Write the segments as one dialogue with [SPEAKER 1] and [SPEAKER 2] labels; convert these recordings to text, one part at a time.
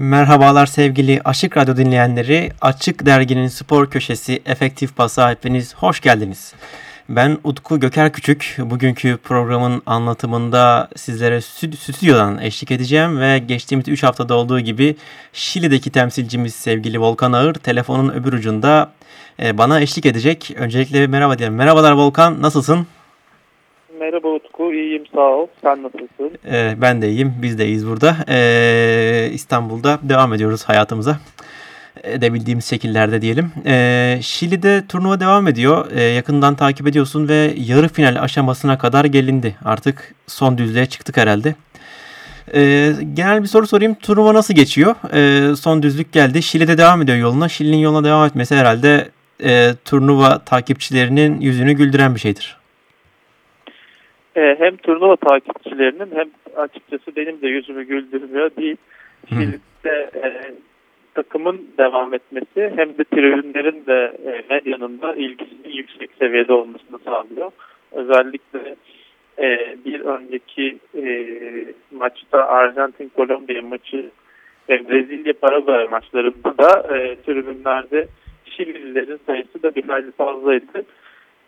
[SPEAKER 1] Merhabalar sevgili Açık Radyo dinleyenleri. Açık Dergi'nin spor köşesi Efektif Pas'a hepiniz hoş geldiniz. Ben Utku Göker Küçük. Bugünkü programın anlatımında sizlere stüdyodan eşlik edeceğim ve geçtiğimiz 3 haftada olduğu gibi Şili'deki temsilcimiz sevgili Volkan Ağır telefonun öbür ucunda e, bana eşlik edecek. Öncelikle merhaba diyelim. Merhabalar Volkan, nasılsın?
[SPEAKER 2] Merhaba Utku, iyiyim sağ ol. Sen nasılsın?
[SPEAKER 1] Ee, ben de iyiyim, biz de iyiyiz burada. Ee, İstanbul'da devam ediyoruz hayatımıza edebildiğimiz şekillerde diyelim. E, Şili'de turnuva devam ediyor. E, yakından takip ediyorsun ve yarı final aşamasına kadar gelindi. Artık son düzlüğe çıktık herhalde. E, genel bir soru sorayım. Turnuva nasıl geçiyor? E, son düzlük geldi. Şili'de devam ediyor yoluna. Şili'nin yoluna devam etmesi herhalde e, turnuva takipçilerinin yüzünü güldüren bir şeydir.
[SPEAKER 2] E, hem turnuva takipçilerinin hem açıkçası benim de yüzümü güldürmüyor değil. Şili'de e, takımın devam etmesi hem de tribünlerin de e, medyanın da ilgisinin yüksek seviyede olmasını sağlıyor. Özellikle e, bir önceki e, maçta Arjantin-Kolombiya maçı ve Brezilya-Paraguay maçlarında da e, tribünlerde Şilililerin sayısı da bir hayli fazlaydı.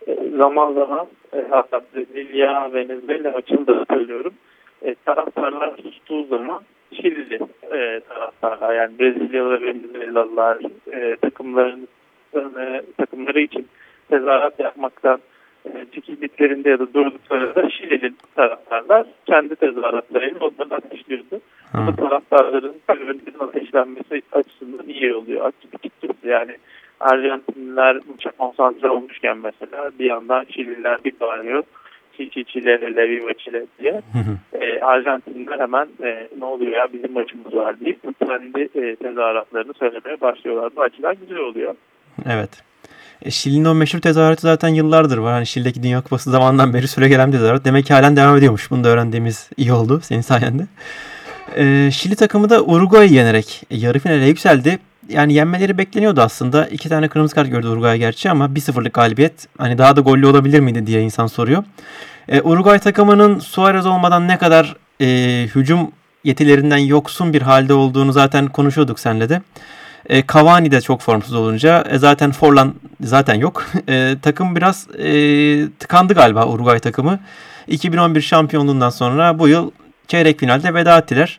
[SPEAKER 2] E, zaman zaman e, hatta Brezilya, Venezuela maçını da söylüyorum. E, taraftarlar sustuğu zaman Şilili e, taraftarlar yani Brezilyalı ve Venezuelalılar e, takımların e, takımları için tezahürat yapmaktan e, çekildiklerinde ya da durduklarında Şilili taraftarlar kendi tezahüratlarıyla onları ateşliyordu. Bu taraftarların önünün ateşlenmesi açısından iyi oluyor. Açıkçası yani Arjantinliler çok konsantre olmuşken mesela bir yandan Şililer bir bağırıyor Çi Çile, Levi ve Çile diye. E, Arjantinliler hemen e, ne oluyor ya bizim maçımız var deyip kendi e, tezahüratlarını söylemeye başlıyorlar. Bu açıdan güzel oluyor.
[SPEAKER 1] Evet. E, Şili'nin o meşhur tezahüratı zaten yıllardır var. Hani Şili'deki Dünya Kupası zamandan beri süre gelen bir tezahürat. Demek ki halen devam ediyormuş. Bunu da öğrendiğimiz iyi oldu senin sayende. E, Şili takımı da Uruguay'ı yenerek yarı finale yükseldi yani yenmeleri bekleniyordu aslında. İki tane kırmızı kart gördü Uruguay gerçi ama 1-0'lık galibiyet. Hani daha da gollü olabilir miydi diye insan soruyor. E, Uruguay takımının Suarez olmadan ne kadar e, hücum yetilerinden yoksun bir halde olduğunu zaten konuşuyorduk senle de. E, Cavani de çok formsuz olunca e, zaten Forlan zaten yok. E, takım biraz e, tıkandı galiba Uruguay takımı. 2011 şampiyonluğundan sonra bu yıl çeyrek finalde veda ettiler.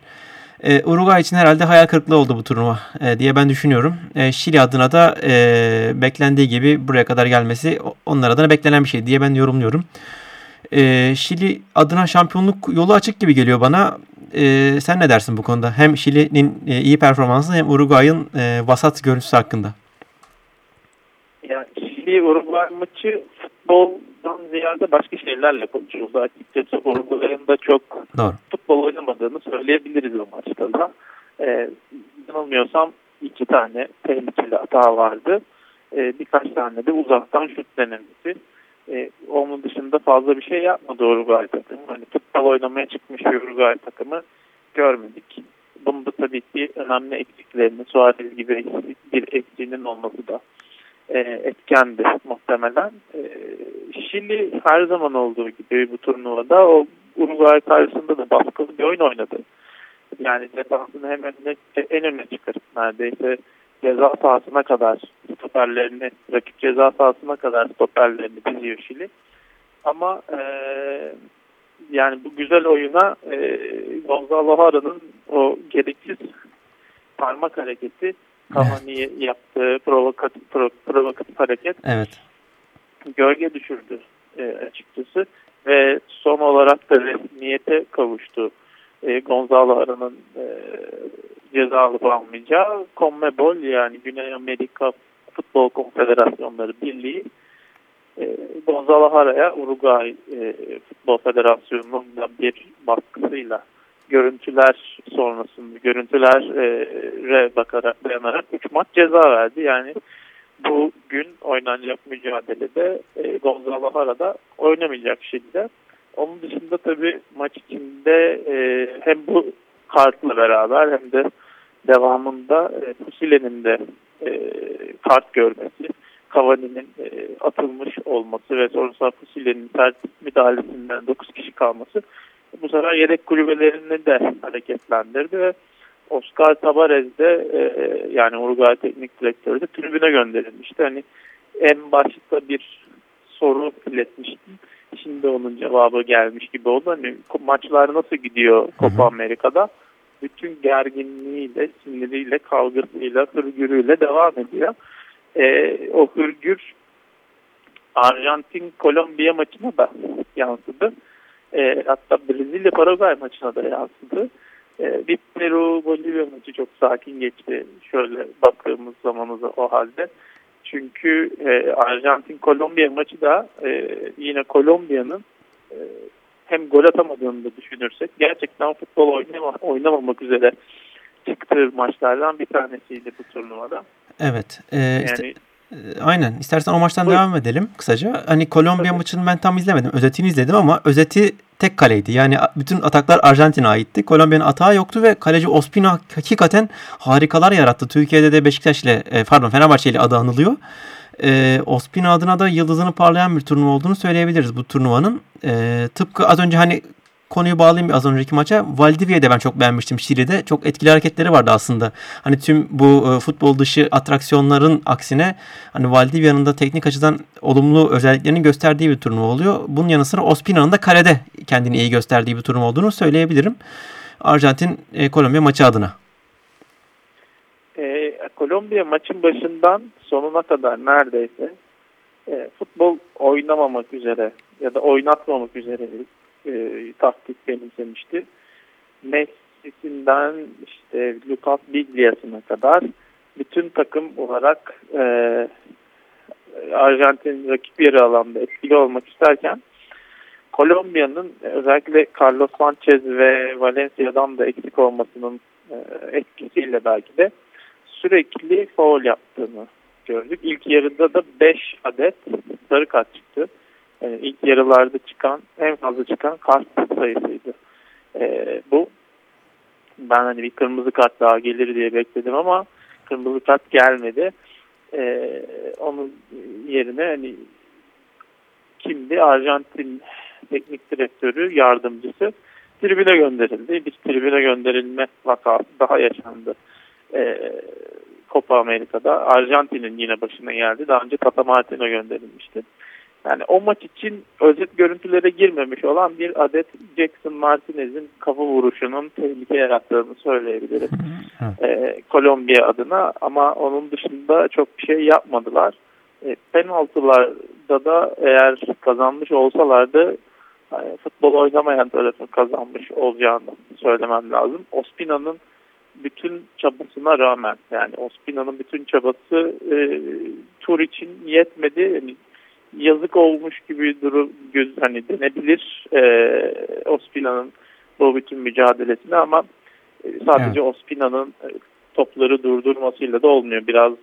[SPEAKER 1] E, Uruguay için herhalde hayal kırıklığı oldu bu turnuva e, diye ben düşünüyorum. E, Şili adına da e, beklendiği gibi buraya kadar gelmesi onlar adına beklenen bir şey diye ben yorumluyorum. E, Şili adına şampiyonluk yolu açık gibi geliyor bana. E, sen ne dersin bu konuda? Hem Şili'nin e, iyi performansı hem Uruguay'ın e, vasat görüntüsü hakkında.
[SPEAKER 2] Ya Şili-Uruguay maçı futbol futboldan ziyade başka şeylerle konuşuldu. Açıkçası Uruguay'ın da çok Doğru. futbol oynamadığını söyleyebiliriz o maçta da. Ee, yanılmıyorsam iki tane tehlikeli hata vardı. Ee, birkaç tane de uzaktan şut denemesi. Ee, onun dışında fazla bir şey yapmadı Uruguay takımı. Hani futbol oynamaya çıkmış Uruguay takımı görmedik. Bunda tabii ki önemli eksiklerini Suarez gibi bir eksiğinin olması da e, etkendi muhtemelen. E, Şili her zaman olduğu gibi bu turnuvada o Uruguay karşısında da baskılı bir oyun oynadı. Yani defansını hem önüne, en öne çıkarıp neredeyse ceza sahasına kadar stoperlerini, rakip ceza sahasına kadar stoperlerini diziyor Şili. Ama e, yani bu güzel oyuna e, Gonzalo Hara'nın o gereksiz parmak hareketi Cavani yaptığı provokatif, provokatif hareket
[SPEAKER 1] evet.
[SPEAKER 2] gölge düşürdü e, açıkçası. Ve son olarak da resmiyete kavuştu. E, Gonzalo Ara'nın e, ceza alıp almayacağı CONMEBOL yani Güney Amerika Futbol Konfederasyonları Birliği e, Gonzalo Hara'ya Uruguay e, Futbol Federasyonu'nun bir baskısıyla görüntüler sonrasında görüntülere bakarak dayanarak 3 maç ceza verdi. Yani bugün oynanacak mücadelede e, Gonzalo Hara da oynamayacak şekilde. Onun dışında tabii maç içinde e, hem bu kartla beraber hem de devamında e, Fusile'nin de e, kart görmesi, Cavani'nin e, atılmış olması ve sonrasında Fusile'nin sert müdahalesinden 9 kişi kalması bu sefer yedek kulübelerini de hareketlendirdi ve Oscar Tabarez de e, yani Uruguay Teknik Direktörü de tribüne gönderilmişti. Hani en başta bir soru iletmiştim. Şimdi onun cevabı gelmiş gibi oldu. Hani maçlar nasıl gidiyor Copa Amerika'da? Bütün gerginliğiyle, siniriyle, kavgasıyla, hırgürüyle devam ediyor. E, o hırgür Arjantin-Kolombiya maçına da yansıdı. E, hatta Brezilya-Paraguay maçına da yansıdı. E, bir Peru-Bolivya maçı çok sakin geçti. Şöyle baktığımız zamanıza o halde. Çünkü e, Arjantin-Kolombiya maçı da e, yine Kolombiya'nın e, hem gol atamadığını da düşünürsek gerçekten futbol oynama, oynamamak üzere çıktığı maçlardan bir tanesiydi bu turnuvada.
[SPEAKER 1] Evet. E, yani, işte, aynen. İstersen o maçtan Buyurun. devam edelim kısaca. Hani Kolombiya Tabii. maçını ben tam izlemedim. Özetini izledim ama özeti tek kaleydi. Yani bütün ataklar Arjantin'e aitti. Kolombiya'nın atağı yoktu ve kaleci Ospina hakikaten harikalar yarattı. Türkiye'de de Beşiktaş ile pardon Fenerbahçe ile adı anılıyor. E, Ospina adına da yıldızını parlayan bir turnuva olduğunu söyleyebiliriz bu turnuvanın. E, tıpkı az önce hani konuyu bağlayayım az önceki maça. Valdivia'da ben çok beğenmiştim Şili'de. Çok etkili hareketleri vardı aslında. Hani tüm bu e, futbol dışı atraksiyonların aksine hani Valdivia'nın da teknik açıdan olumlu özelliklerini gösterdiği bir turnuva oluyor. Bunun yanı sıra Ospina'nın da kalede kendini iyi gösterdiği bir turnuva olduğunu söyleyebilirim. Arjantin e, Kolombiya maçı adına.
[SPEAKER 2] E, Kolombiya maçın başından sonuna kadar neredeyse e, futbol oynamamak üzere ya da oynatmamak üzere e, taktik benimsemişti. Messi'sinden işte Lucas Biglia'sına kadar bütün takım olarak e, Arjantin rakip yarı alanda etkili olmak isterken Kolombiya'nın özellikle Carlos Sanchez ve Valencia'dan da eksik olmasının e, etkisiyle belki de sürekli foul yaptığını gördük. İlk yarıda da 5 adet sarı kart çıktı e, ilk yarılarda çıkan en fazla çıkan kart sayısıydı. E, bu ben hani bir kırmızı kart daha gelir diye bekledim ama kırmızı kart gelmedi. E, onun yerine hani kimdi? Arjantin teknik direktörü yardımcısı tribüne gönderildi. Bir tribüne gönderilme vakası daha yaşandı. E, Copa Amerika'da Arjantin'in yine başına geldi. Daha önce Tata Martino gönderilmişti. Yani o maç için özet görüntülere girmemiş olan bir adet Jackson Martinez'in kafa vuruşunun tehlike yarattığını söyleyebilirim. ee, Kolombiya adına ama onun dışında çok bir şey yapmadılar. E, penaltılarda da eğer kazanmış olsalardı yani futbol oynamayan tarafın kazanmış olacağını söylemem lazım. Ospina'nın bütün çabasına rağmen yani Ospina'nın bütün çabası e, tur için yetmedi. Yani yazık olmuş gibi durum göz hani denebilir e, Ospina'nın bu bütün mücadelesine ama e, sadece evet. Ospina'nın e, topları durdurmasıyla da olmuyor. Biraz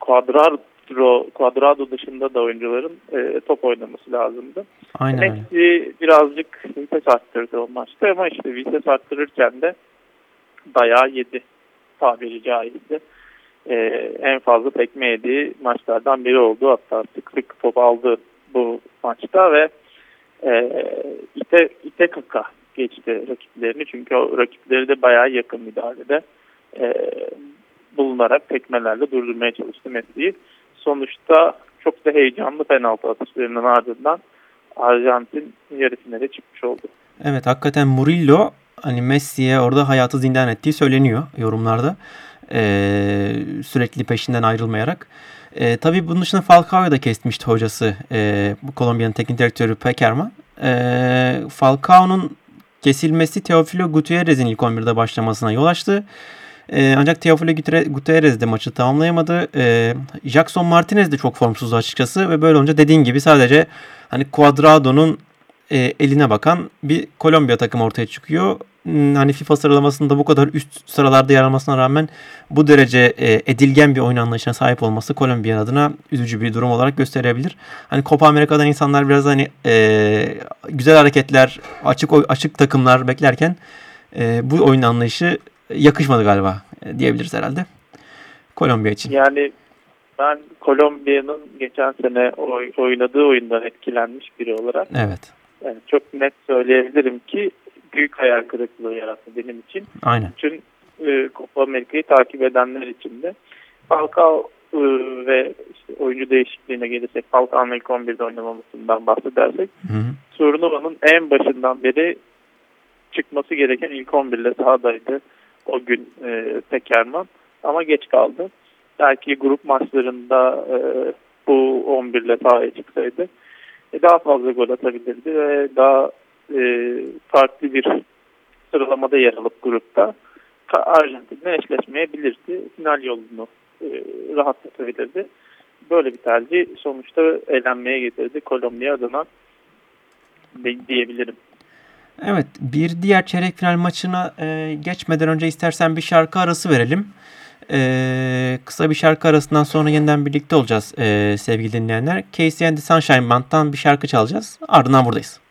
[SPEAKER 2] Quadrado, Quadrado dışında da oyuncuların e, top oynaması lazımdı.
[SPEAKER 1] Aynen
[SPEAKER 2] Messi birazcık vites arttırdı o maçta ama işte vites arttırırken de dayağı yedi tabiri caizse e, en fazla tekme yediği maçlardan biri oldu. Hatta sık sık top aldı bu maçta ve e, ite, ite kaka geçti rakiplerini. Çünkü o rakipleri de bayağı yakın müdahalede e, bulunarak tekmelerle durdurmaya çalıştı Messi'yi. Sonuçta çok da heyecanlı penaltı atışlarının ardından Arjantin yarı finale çıkmış oldu.
[SPEAKER 1] Evet hakikaten Murillo hani Messi'ye orada hayatı zindan ettiği söyleniyor yorumlarda. Ee, sürekli peşinden ayrılmayarak. E, tabii bunun dışında Falcao'yu da kesmişti hocası e, Kolombiya'nın teknik direktörü Pekerman. E, Falcao'nun kesilmesi Teofilo Gutierrez'in ilk 11'de başlamasına yol açtı.
[SPEAKER 3] E, ancak Teofilo Gutierrez de maçı tamamlayamadı. E, Jackson Martinez de çok formsuzdu açıkçası ve böyle olunca dediğin gibi sadece hani Cuadrado'nun e, eline bakan bir Kolombiya takımı ortaya çıkıyor. Hmm, hani FIFA sıralamasında bu kadar üst sıralarda yer almasına rağmen bu derece e, edilgen bir oyun anlayışına sahip olması Kolombiya adına üzücü bir durum olarak gösterebilir. Hani Copa Amerika'dan insanlar biraz hani e, güzel hareketler, açık açık takımlar beklerken e, bu oyun anlayışı yakışmadı galiba e, diyebiliriz herhalde. Kolombiya için.
[SPEAKER 2] Yani ben Kolombiya'nın geçen sene oy, oynadığı oyundan etkilenmiş biri olarak
[SPEAKER 3] evet.
[SPEAKER 2] Yani çok net söyleyebilirim ki büyük hayal kırıklığı yarattı benim için.
[SPEAKER 3] Aynen.
[SPEAKER 2] Bütün e, Copa Amerika'yı takip edenler için de. Falcao e, ve işte oyuncu değişikliğine gelirsek Falcao'nun ilk 11'de oynamamasından bahsedersek hı en başından beri çıkması gereken ilk 11 ile sahadaydı o gün e, Pekerman ama geç kaldı. Belki grup maçlarında e, bu 11 ile sahaya çıksaydı daha fazla gol atabilirdi ve daha e, farklı bir sıralamada yer alıp grupta Arjantin'le eşleşmeyebilirdi. Final yolunu e, rahatlatabilirdi. Böyle bir tercih sonuçta eğlenmeye getirdi Kolombiya adına diyebilirim.
[SPEAKER 3] Evet bir diğer çeyrek final maçına e, geçmeden önce istersen bir şarkı arası verelim. E, kısa bir şarkı arasından sonra yeniden birlikte olacağız e, sevgili dinleyenler. Casey and the Sunshine Band'dan bir şarkı çalacağız. Ardından buradayız.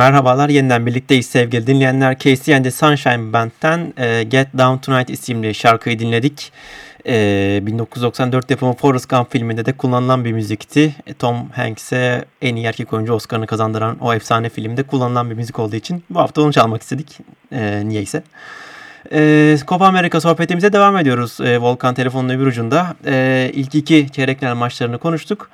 [SPEAKER 3] Merhabalar yeniden birlikteyiz sevgili dinleyenler. Casey and the Sunshine Band'den e, Get Down Tonight isimli şarkıyı dinledik.
[SPEAKER 1] E, 1994 yapımı Forrest Gump filminde de kullanılan bir müzikti. E, Tom Hanks'e en iyi erkek oyuncu Oscar'ını kazandıran o efsane filmde kullanılan bir müzik olduğu için bu hafta onu çalmak istedik. E, niyeyse. E, Copa Amerika sohbetimize devam ediyoruz. E, Volkan telefonun öbür ucunda. E, ilk iki çeyrek maçlarını konuştuk.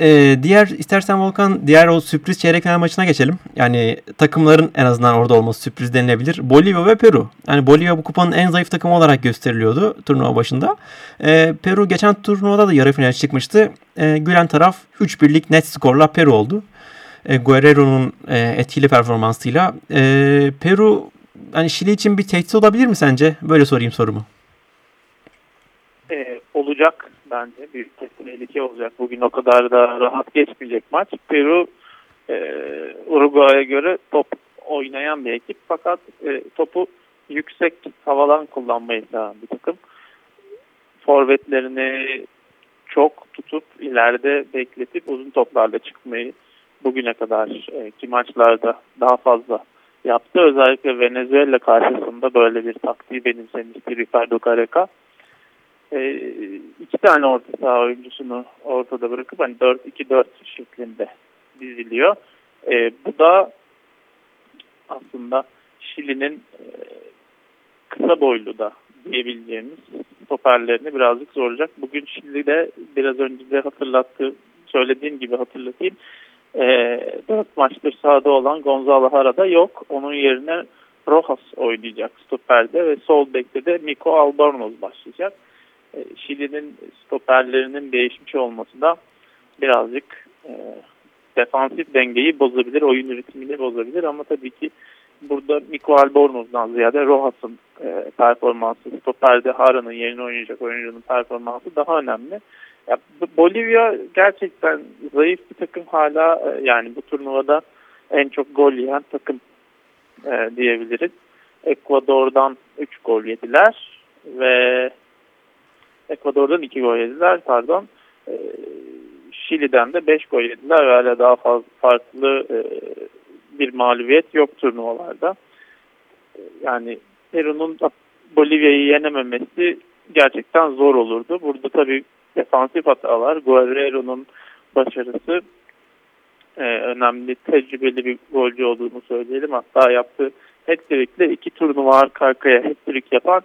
[SPEAKER 1] Ee, diğer istersen Volkan diğer o sürpriz çeyrek final maçına geçelim. Yani takımların en azından orada olması sürpriz denilebilir. Bolivya ve Peru. Yani Bolivya bu kupanın en zayıf takımı olarak gösteriliyordu turnuva başında. Ee, Peru geçen turnuvada da yarı final çıkmıştı. Ee, gülen taraf 3-1'lik net skorla Peru oldu. Ee, Guerrero'nun e, etkili performansıyla. Ee, Peru hani Şili için bir tehdit olabilir mi sence? Böyle sorayım sorumu.
[SPEAKER 2] Ee, olacak bence. Büyük tehlike olacak. Bugün o kadar da rahat geçmeyecek maç. Peru e, Uruguay'a göre top oynayan bir ekip fakat e, topu yüksek havadan kullanmayı seven bir takım. Forvetlerini çok tutup ileride bekletip uzun toplarla çıkmayı bugüne kadar e, ki maçlarda daha fazla yaptı. Özellikle Venezuela karşısında böyle bir taktiği benimsemişti Ricardo Careca e, iki tane orta saha oyuncusunu ortada bırakıp hani 4-2-4 şeklinde diziliyor. E, bu da aslında Şili'nin e, kısa boylu da diyebileceğimiz stoperlerini birazcık zorlayacak. Bugün Şili'de biraz önce de hatırlattı, söylediğim gibi hatırlatayım. E, 4 maçtır sahada olan Gonzalo Harada yok. Onun yerine Rojas oynayacak stoperde ve sol bekte de Miko Albornoz başlayacak. E, Şili'nin stoperlerinin değişmiş olması da birazcık e, defansif dengeyi bozabilir, oyun ritmini bozabilir ama tabii ki burada Miko Albornoz'dan ziyade Rojas'ın e, performansı, stoperde Hara'nın yerine oynayacak oyuncunun performansı daha önemli. Ya, Bolivya gerçekten zayıf bir takım hala e, yani bu turnuvada en çok gol yiyen takım e, diyebiliriz. Ekvador'dan 3 gol yediler ve Ekvador'dan 2 gol yediler pardon. E, Şili'den de 5 gol yediler ve hala daha fazla farklı e, bir mağlubiyet yok turnuvalarda. E, yani Peru'nun Bolivya'yı yenememesi gerçekten zor olurdu. Burada tabii defansif hatalar, Guerrero'nun başarısı e, önemli, tecrübeli bir golcü olduğunu söyleyelim. Hatta yaptığı hat-trick'le iki turnuva arka arkaya hat-trick yapan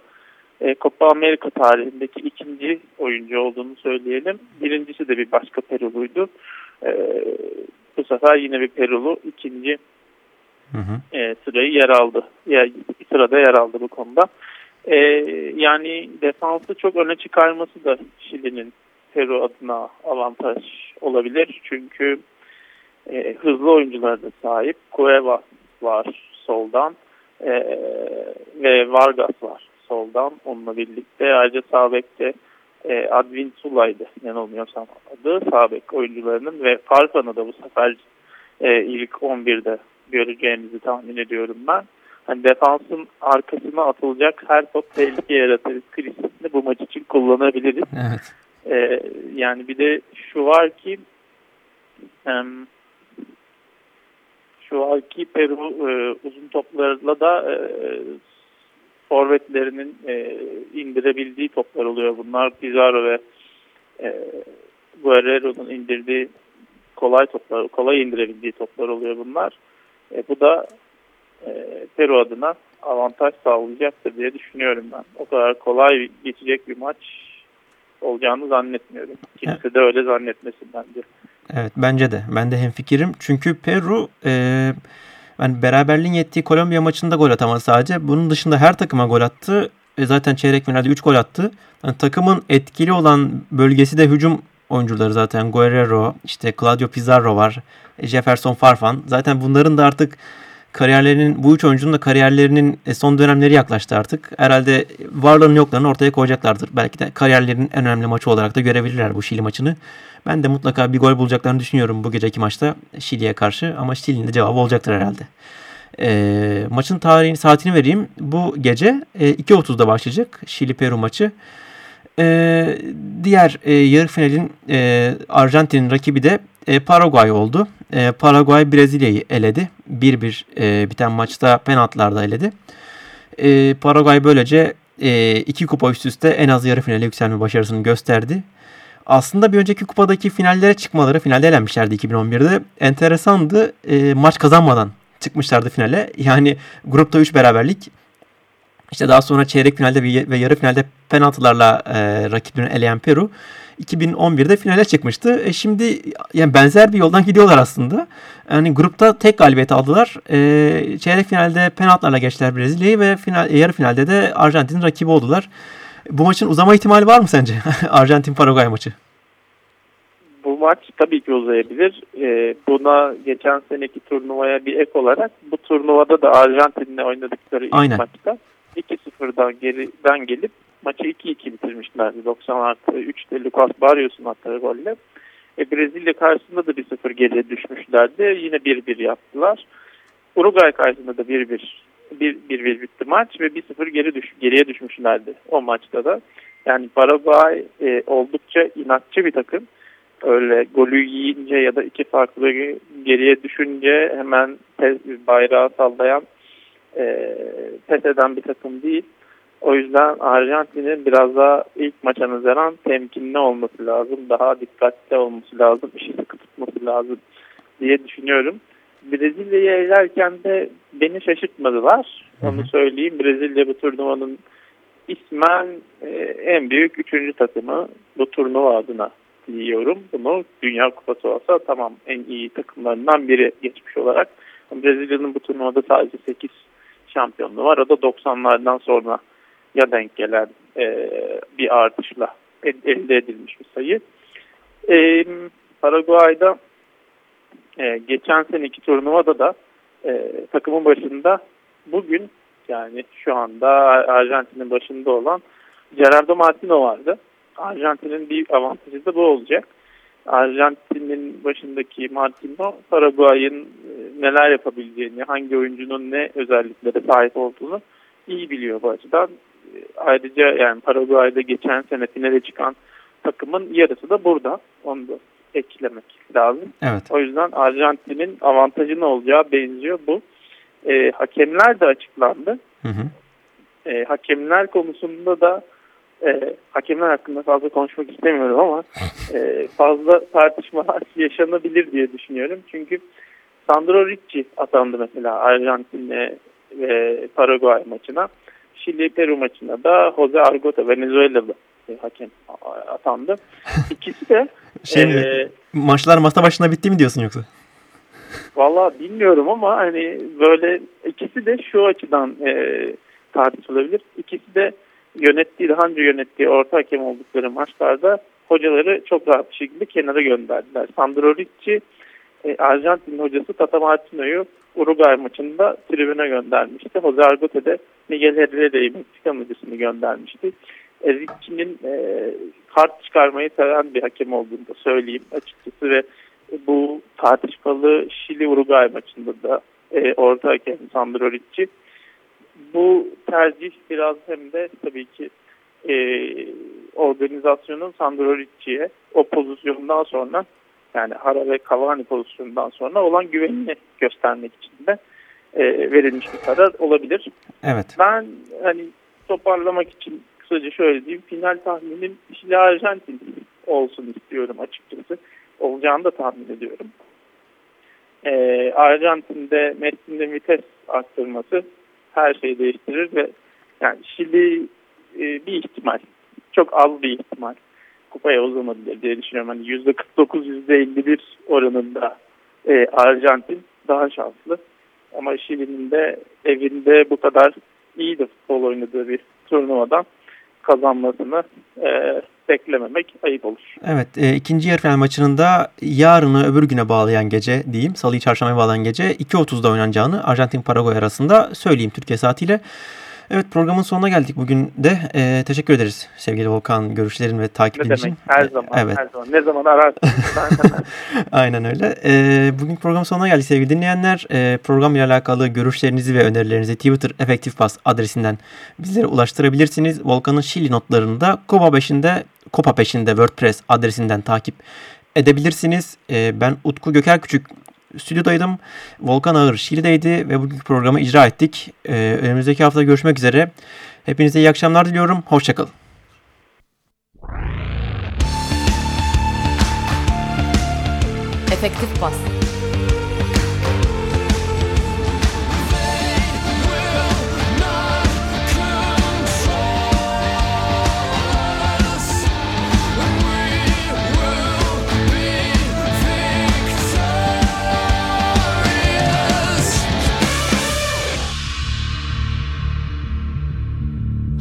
[SPEAKER 2] e, Copa Amerika tarihindeki ikinci oyuncu olduğunu söyleyelim. Birincisi de bir başka Peruluydu. E, bu sefer yine bir Perulu ikinci hı hı. E, sırayı yer aldı. Ya, sırada yer aldı bu konuda. E, yani defansı çok öne çıkarması da Şili'nin Peru adına avantaj olabilir. Çünkü e, hızlı oyuncular da sahip. Cueva var soldan e, ve Vargas var soldan onunla birlikte. Ayrıca sağ bekte e, Advin Sula'ydı yanılmıyorsam adı sağ bek oyuncularının ve Farfan'ı da bu sefer e, ilk 11'de göreceğimizi tahmin ediyorum ben. Hani defansın arkasına atılacak her top tehlike yaratır krizinde bu maç için kullanabiliriz.
[SPEAKER 1] Evet.
[SPEAKER 2] E, yani bir de şu var ki hem şu var ki Peru e, uzun toplarla da e, forvetlerinin e, indirebildiği toplar oluyor. Bunlar Pizarro ve e, Guerrero'nun indirdiği kolay toplar, kolay indirebildiği toplar oluyor bunlar. E, bu da e, Peru adına avantaj sağlayacaktır diye düşünüyorum ben. O kadar kolay geçecek bir maç olacağını zannetmiyorum. Kimse evet. de öyle zannetmesin bence.
[SPEAKER 1] Evet bence de. Ben de hemfikirim. Çünkü Peru e, yani beraberliğin yettiği Kolombiya maçında gol atamadı sadece. Bunun dışında her takıma gol attı. E zaten çeyrek finalde 3 gol attı. Yani takımın etkili olan bölgesi de hücum oyuncuları zaten. Guerrero, işte Claudio Pizarro var. Jefferson Farfan. Zaten bunların da artık kariyerlerinin bu üç oyuncunun da kariyerlerinin e, son dönemleri yaklaştı artık. Herhalde varlığının yoklarını ortaya koyacaklardır. Belki de kariyerlerinin en önemli maçı olarak da görebilirler bu Şili maçını. Ben de mutlaka bir gol bulacaklarını düşünüyorum bu geceki maçta Şili'ye karşı. Ama Şili'nin de cevabı olacaktır herhalde. E, maçın tarihini, saatini vereyim. Bu gece e, 2.30'da başlayacak Şili-Peru maçı. E, diğer e, yarı finalin e, Arjantin'in rakibi de e, Paraguay oldu. E, Paraguay Brezilya'yı eledi. 1-1 e, biten maçta penaltılarda eledi. E, Paraguay böylece e, iki kupa üst üste en az yarı finale yükselme başarısını gösterdi. Aslında bir önceki kupadaki finallere çıkmaları, finalde elenmişlerdi 2011'de. Enteresandı. E, maç kazanmadan çıkmışlardı finale. Yani grupta 3 beraberlik. İşte daha sonra çeyrek finalde ve yarı finalde penaltılarla e, rakiplerini eleyen Peru 2011'de finale çıkmıştı. E şimdi yani benzer bir yoldan gidiyorlar aslında. Yani grupta tek galibiyet aldılar. E, çeyrek finalde penaltılarla geçtiler Brezilya'yı ve final, yarı finalde de Arjantin'in rakibi oldular. Bu maçın uzama ihtimali var mı sence? Arjantin-Paraguay maçı.
[SPEAKER 2] Bu maç tabii ki uzayabilir. Ee, buna geçen seneki turnuvaya bir ek olarak bu turnuvada da Arjantin'le oynadıkları ilk Aynen. maçta 2-0'dan geriden gelip maçı 2-2 bitirmişlerdi. 90 artı 3'te Lucas Barrios'un attığı golle. E, Brezilya karşısında da 1-0 geriye düşmüşlerdi. Yine 1-1 yaptılar. Uruguay karşısında da 1-1 1-1 bitti maç ve 1-0 geri düş, geriye düşmüşlerdi o maçta da. Yani Paraguay e, oldukça inatçı bir takım. Öyle golü yiyince ya da iki farklı geriye düşünce hemen bayrağı sallayan e, pes eden bir takım değil. O yüzden Arjantin'in biraz daha ilk maça nazaran temkinli olması lazım. Daha dikkatli olması lazım. işi sıkı tutması lazım diye düşünüyorum. Brezilya'yı elerken de beni şaşırtmadılar. Onu söyleyeyim. Brezilya bu turnuvanın ismen e, en büyük üçüncü takımı bu turnuva adına diyorum. Bunu Dünya Kupası olsa tamam en iyi takımlarından biri geçmiş olarak. Brezilya'nın bu turnuvada sadece 8 şampiyonluğu var. O da 90'lardan sonra ya denk gelen e, bir artışla elde edilmiş bir sayı. E, Paraguay'da e, geçen seneki turnuvada da e, takımın başında bugün yani şu anda Arjantin'in başında olan Gerardo Martino vardı. Arjantin'in bir avantajı da bu olacak. Arjantin'in başındaki Martino Paraguay'ın e, neler yapabileceğini, hangi oyuncunun ne özelliklere sahip olduğunu iyi biliyor bu açıdan. E, ayrıca yani Paraguay'da geçen sene finale çıkan takımın yarısı da burada. Onu da eklemek lazım.
[SPEAKER 1] Evet.
[SPEAKER 2] O yüzden Arjantin'in avantajı ne olacağı benziyor bu. E, hakemler de açıklandı. Hı hı. E, hakemler konusunda da e, hakemler hakkında fazla konuşmak istemiyorum ama e, fazla tartışmalar yaşanabilir diye düşünüyorum. Çünkü Sandro Ricci atandı mesela Arjantin'le ve Paraguay maçına. Şili Peru maçına da Jose Argota Venezuelalı hakem atandı. İkisi de
[SPEAKER 1] şey e, maçlar masa başına bitti mi diyorsun yoksa?
[SPEAKER 2] Valla bilmiyorum ama hani böyle ikisi de şu açıdan e, tartışılabilir. İkisi de yönettiği, daha önce yönettiği orta hakem oldukları maçlarda hocaları çok rahat bir şekilde kenara gönderdiler. Sandro Ricci, e, Arjantin hocası Tata Martino'yu Uruguay maçında tribüne göndermişti. Jose Argote de Miguel Herrera'yı Meksika hocasını göndermişti. E, Ricci'nin e, kart çıkarmayı seven bir hakem olduğunu da söyleyeyim açıkçası ve bu tartışmalı Şili-Uruguay maçında da e, orta hakem Sandro Ricci bu tercih biraz hem de tabii ki e, organizasyonun Sandro Ricci'ye o pozisyondan sonra yani Hara ve Cavani pozisyonundan sonra olan güvenini göstermek için de e, verilmiş bir karar olabilir.
[SPEAKER 1] Evet.
[SPEAKER 2] Ben hani toparlamak için kısaca şöyle diyeyim. Final tahminim Şili Arjantin olsun istiyorum açıkçası. Olacağını da tahmin ediyorum. Ee, Arjantin'de Messi'nin vites arttırması her şeyi değiştirir ve yani Şili e, bir ihtimal, çok az bir ihtimal kupaya uzanabilir diye düşünüyorum. Hani %49, %51 oranında e, Arjantin daha şanslı. Ama Şili'nin de evinde bu kadar iyi de futbol oynadığı bir turnuvadan kazanmasını e, beklememek ayıp olur.
[SPEAKER 1] Evet e, ikinci yarı final maçının da yarını öbür güne bağlayan gece diyeyim salıyı çarşambaya bağlayan gece 2.30'da oynanacağını Arjantin Paraguay arasında söyleyeyim Türkiye saatiyle. Evet programın sonuna geldik bugün de. Ee, teşekkür ederiz sevgili Volkan görüşlerin ve takibin
[SPEAKER 2] ne
[SPEAKER 1] için.
[SPEAKER 2] Demek? Her zaman, evet. her zaman. Ne zaman ararsınız.
[SPEAKER 1] Aynen öyle. Ee, bugün programın sonuna geldik sevgili dinleyenler. Ee, program ile alakalı görüşlerinizi ve önerilerinizi Twitter Efektif Pas adresinden bizlere ulaştırabilirsiniz. Volkan'ın Şili notlarını da Kopa 5'inde Kopa peşinde WordPress adresinden takip edebilirsiniz. Ee, ben Utku Göker Küçük stüdyodaydım. Volkan Ağır Şili'deydi ve bugünkü programı icra ettik. Ee, önümüzdeki hafta görüşmek üzere. Hepinize iyi akşamlar diliyorum. Hoşçakalın.
[SPEAKER 4] Efektif Bas